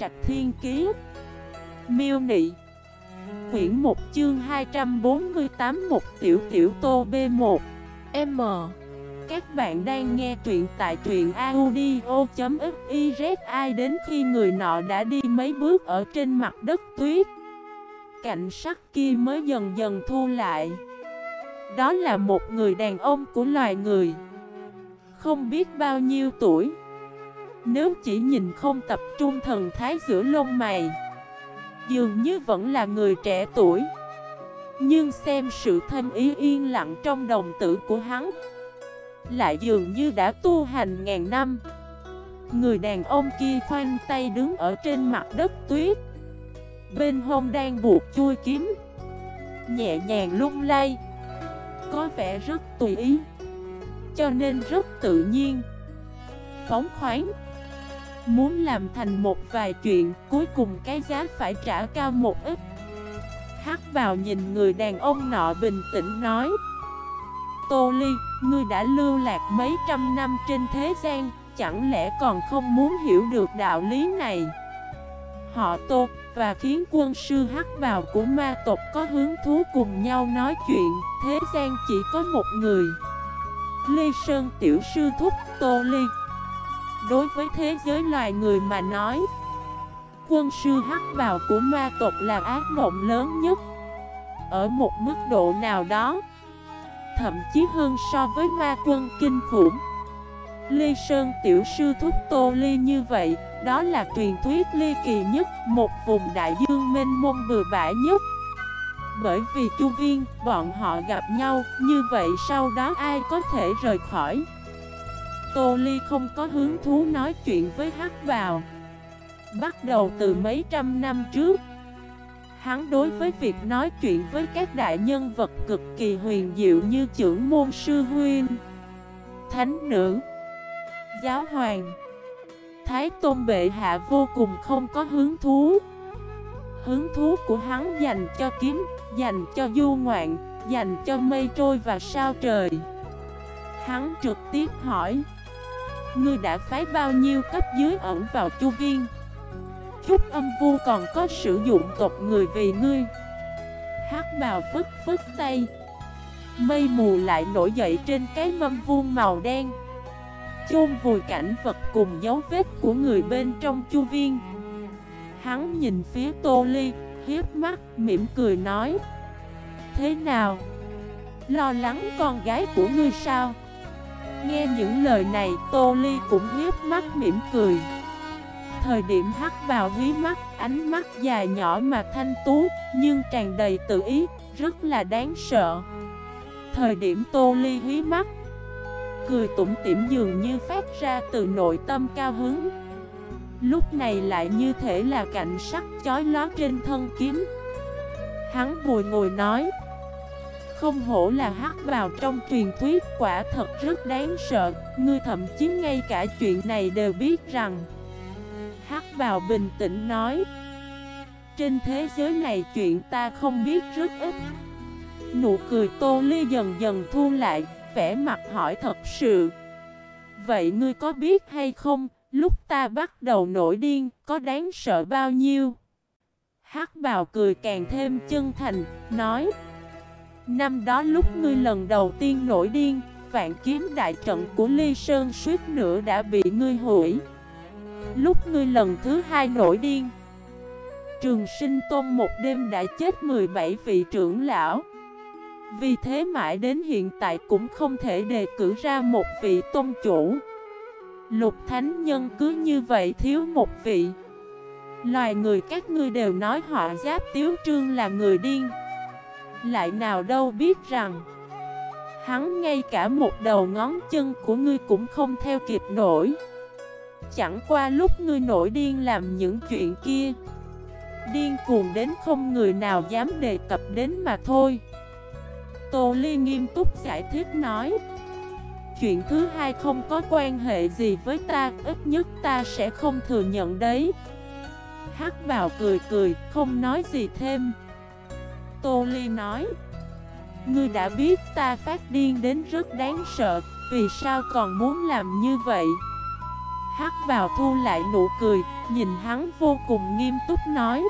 Trạch Thiên Kiế Miêu Nị. Quyển 1 chương 248 Một tiểu tiểu tô B1 M. Các bạn đang nghe truyện tại truyện audio.xyz Ai đến khi người nọ đã đi mấy bước ở trên mặt đất tuyết, Cảnh sắc kia mới dần dần thu lại. Đó là một người đàn ông của loài người. Không biết bao nhiêu tuổi nếu chỉ nhìn không tập trung thần thái giữa lông mày, Dường như vẫn là người trẻ tuổi. Nhưng xem sự thân ý yên lặng trong đồng tử của hắn, Lại dường như đã tu hành ngàn năm. Người đàn ông kia khoanh tay đứng ở trên mặt đất tuyết, Bên hông đang buộc chui kiếm, Nhẹ nhàng lung lay, Có vẻ rất tùy ý, Cho nên rất tự nhiên, Phóng khoáng. Muốn làm thành một vài chuyện Cuối cùng cái giá phải trả cao một ít. Hắc vào nhìn người đàn ông nọ bình tĩnh nói Tô Ly, ngươi đã lưu lạc mấy trăm năm trên thế gian Chẳng lẽ còn không muốn hiểu được đạo lý này? Họ Tô và khiến quân sư hắc vào của ma tộc có hứng thú cùng nhau nói chuyện Thế gian chỉ có một người. Ly Sơn tiểu sư thúc Tô Ly Đối với thế giới loài người mà nói, Quân sư hắc bào của ma tộc là ác mộng lớn nhất. Ở một mức độ nào đó, Thậm chí hơn so với ma quân kinh khủng. Lê Sơn tiểu sư thúc Tô Ly như vậy, Đó là truyền thuyết ly kỳ nhất, Một vùng đại dương mênh mông bừa bãi nhất. Bởi vì chu viên, bọn họ gặp nhau Như vậy, sau đó ai có thể rời khỏi? Tô Ly không có hứng thú nói chuyện với Hắc vào. Bắt đầu từ mấy trăm năm trước Hắn đối với việc nói chuyện với các đại nhân vật cực kỳ huyền diệu như trưởng môn sư huyên Thánh nữ Giáo hoàng Thái Tôn Bệ Hạ vô cùng không có hứng thú. Hứng thú của hắn dành cho kiếm, dành cho du ngoạn, dành cho mây trôi và sao trời. Hắn trực tiếp hỏi Ngươi đã phái bao nhiêu cấp dưới ẩn vào chu viên? Chúc âm vu còn có sử dụng tộc người vì ngươi. Hát bào phức phức tay. Mây mù lại nổi dậy trên cái mâm vuông màu đen. Chôn vùi cảnh vật cùng dấu vết của người bên trong chu viên. Hắn nhìn phía Tô Ly, hiếp mắt, mỉm cười nói Thế nào? Lo lắng con gái của ngươi sao? Nghe những lời này, Tô Ly cũng hiếp mắt mỉm cười. Thời điểm hắt vào hí mắt, Ánh mắt dài nhỏ mà thanh tú, Nhưng tràn đầy tự ý, Rất là đáng sợ. Thời điểm Tô Ly hí mắt, Cười tủm tỉm dường như phát ra từ nội tâm cao hứng. Lúc này lại như thể là cảnh sắc chói lóa trên thân kiếm. Hắn bùi ngồi nói không hổ là hắc vào trong truyền thuyết, quả thật rất đáng sợ. Ngươi thậm chí ngay cả chuyện này đều biết rằng. Hắc vào bình tĩnh nói, Trên thế giới này chuyện ta không biết rất ít. Nụ cười tô ly dần dần thu lại, vẻ mặt hỏi thật sự, Vậy ngươi có biết hay không, Lúc ta bắt đầu nổi điên, Có đáng sợ bao nhiêu? Hắc bào cười càng thêm chân thành, Nói Năm đó lúc ngươi lần đầu tiên nổi điên, vạn kiếm đại trận của Ly Sơn suýt nữa đã bị ngươi hủy. Lúc ngươi lần thứ hai nổi điên, Trường sinh tôn một đêm đã chết 17 vị trưởng lão. Vì thế mãi đến hiện tại cũng không thể đề cử ra một vị tôn chủ. Lục thánh nhân cứ như vậy thiếu một vị. Loài người các ngươi đều nói họ giáp tiếu trương là người điên. Lại nào đâu biết rằng, Hắn ngay cả một đầu ngón chân của ngươi cũng không theo kịp nổi. Chẳng qua lúc ngươi nổi điên làm những chuyện kia, Điên cuồng đến không người nào dám đề cập đến mà thôi. Tô Ly nghiêm túc giải thích nói, Chuyện thứ hai không có quan hệ gì với ta, Ít nhất ta sẽ không thừa nhận đấy. Hắc vào cười cười, không nói gì thêm. Tô Ly nói. Ngươi đã biết ta phát điên đến rất đáng sợ Vì sao còn muốn làm như vậy? Hắc vào thu lại nụ cười, nhìn hắn vô cùng nghiêm túc nói.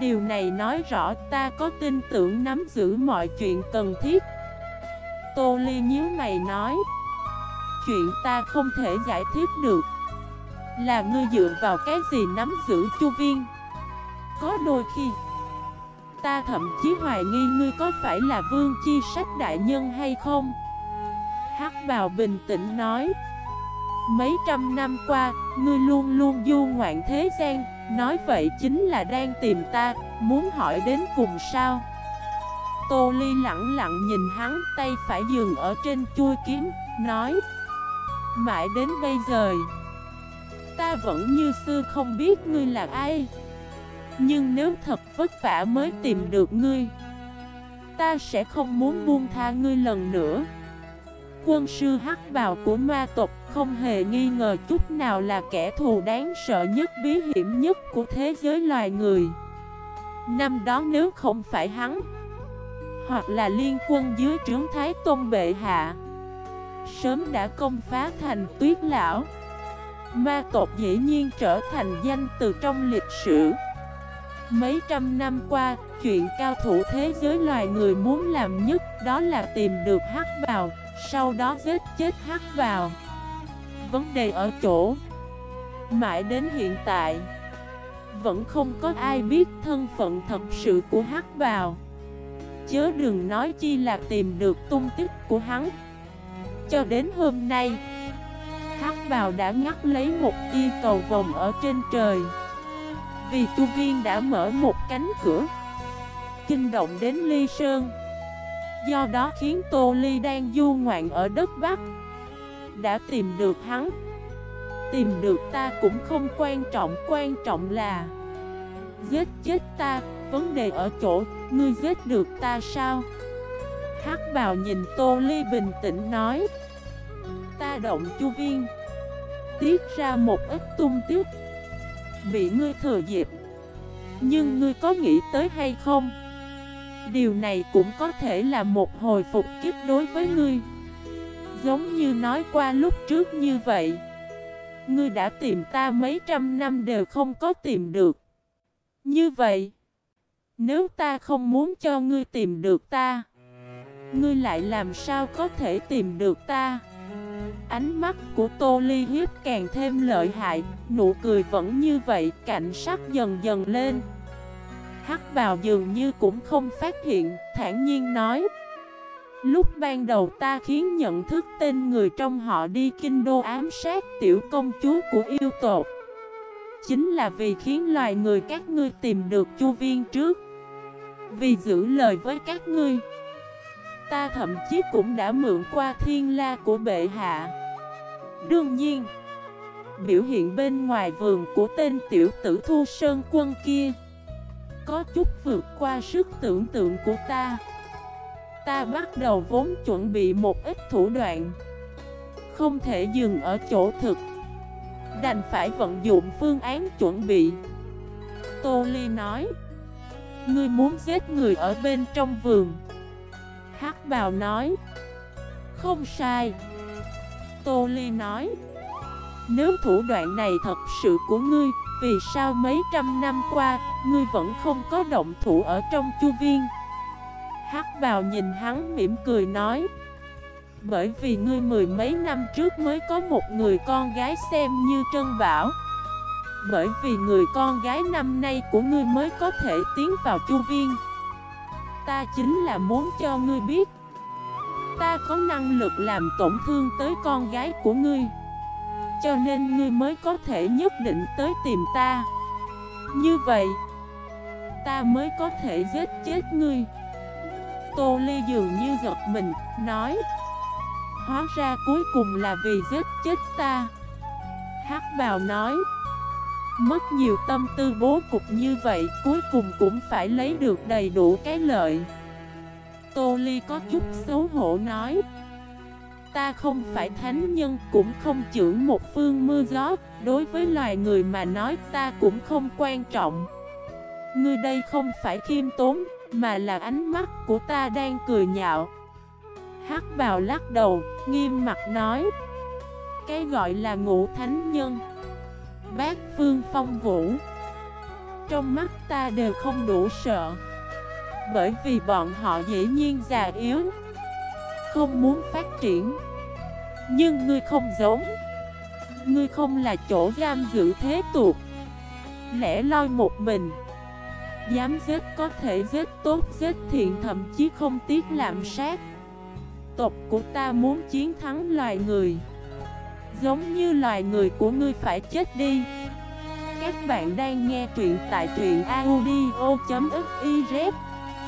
Điều này nói rõ ta có tin tưởng nắm giữ mọi chuyện cần thiết. Tô Ly nhíu mày nói. Chuyện ta không thể giải thích được. Là ngươi dựa vào cái gì nắm giữ chu viên? Có đôi khi Ta thậm chí hoài nghi ngươi có phải là vương chi sách đại nhân hay không? Hắc bào bình tĩnh nói. Mấy trăm năm qua, ngươi luôn luôn du ngoạn thế gian Nói vậy chính là đang tìm ta, muốn hỏi đến cùng sao? Tô Ly lặng lặng nhìn hắn tay phải dừng ở trên chui kiếm, nói. Mãi đến bây giờ Ta vẫn như xưa không biết ngươi là ai. Nhưng nếu thật vất vả mới tìm được ngươi, Ta sẽ không muốn buông tha ngươi lần nữa. Quân sư hắc bào của ma tộc không hề nghi ngờ chút nào là kẻ thù đáng sợ nhất, bí hiểm nhất của thế giới loài người. Năm đó nếu không phải hắn, Hoặc là liên quân dưới trướng Thái Tôn Bệ Hạ, Sớm đã công phá thành tuyết lão. Ma tộc dĩ nhiên trở thành danh từ trong lịch sử. Mấy trăm năm qua, chuyện cao thủ thế giới loài người muốn làm nhất đó là tìm được hắc vào, sau đó giết chết hắc vào. Vấn đề ở chỗ Mãi đến hiện tại Vẫn không có ai biết thân phận thật sự của hắc vào. Chớ đừng nói chi là tìm được tung tích của hắn Cho đến hôm nay Hắc vào đã ngắt lấy một tia cầu vòng ở trên trời vì tu viên đã mở một cánh cửa Kinh động đến Ly Sơn. Do đó khiến Tô Ly đang du ngoạn ở đất Bắc. Đã tìm được hắn, Tìm được ta cũng không quan trọng Quan trọng là Giết chết ta. Vấn đề ở chỗ, Ngươi giết được ta sao? Hắc bào nhìn Tô Ly bình tĩnh nói, Ta động chu viên. Tiết ra một ít tung tiếc Bị ngươi thừa dịp. Nhưng ngươi có nghĩ tới hay không? Điều này cũng có thể là một hồi phục kiếp đối với ngươi. Giống như nói qua lúc trước như vậy, Ngươi đã tìm ta mấy trăm năm đều không có tìm được. Như vậy, Nếu ta không muốn cho ngươi tìm được ta, Ngươi lại làm sao có thể tìm được ta? Ánh mắt của Tô Ly hiếp càng thêm lợi hại Nụ cười vẫn như vậy Cảnh sắc dần dần lên. Hắc bào dường như cũng không phát hiện, thản nhiên nói. Lúc ban đầu ta khiến nhận thức tên người trong họ đi kinh đô ám sát tiểu công chúa của yêu tột Chính là vì khiến loài người các ngươi tìm được chu viên trước. Vì giữ lời với các ngươi Ta thậm chí cũng đã mượn qua thiên la của bệ hạ. Đương nhiên, Biểu hiện bên ngoài vườn của tên tiểu tử thu sơn quân kia có chút vượt qua sức tưởng tượng của ta. Ta bắt đầu vốn chuẩn bị một ít thủ đoạn, Không thể dừng ở chỗ thực. Đành phải vận dụng phương án chuẩn bị. Tô Ly nói, Ngươi muốn giết người ở bên trong vườn. Hắc bào nói Không sai. Tô Ly nói Nếu thủ đoạn này thật sự của ngươi vì sao mấy trăm năm qua, ngươi vẫn không có động thủ ở trong chu viên? Hắc Bào nhìn hắn mỉm cười nói Bởi vì ngươi mười mấy năm trước mới có một người con gái xem như Trân Bảo. Bởi vì người con gái năm nay của ngươi mới có thể tiến vào chu viên. Ta chính là muốn cho ngươi biết. Ta có năng lực làm tổn thương tới con gái của ngươi. Cho nên ngươi mới có thể nhất định tới tìm ta. Như vậy, Ta mới có thể giết chết ngươi. Tô Ly dường như giật mình, Nói, Hóa ra cuối cùng là vì giết chết ta. Hắc bào nói Mất nhiều tâm tư bố cục như vậy Cuối cùng cũng phải lấy được đầy đủ cái lợi. Tô Ly có chút xấu hổ nói Ta không phải thánh nhân cũng không trưởng một phương mưa gió. Đối với loài người mà nói ta cũng không quan trọng. Ngươi đây không phải khiêm tốn Mà là ánh mắt của ta đang cười nhạo. Hắc bào lắc đầu, nghiêm mặt nói cái gọi là ngũ thánh nhân Bác Phương Phong Vũ. Trong mắt ta đều không đủ sợ, Bởi vì bọn họ dễ nhiên già yếu, Không muốn phát triển. Nhưng ngươi không giống, Ngươi không là chỗ giam giữ thế tục. Lẽ loi một mình, Dám giết có thể giết tốt, giết thiện, thậm chí không tiếc làm sát. Tộc của ta muốn chiến thắng loài người. Giống như loài người của ngươi phải chết đi. Các bạn đang nghe truyện tại truyện audio.fif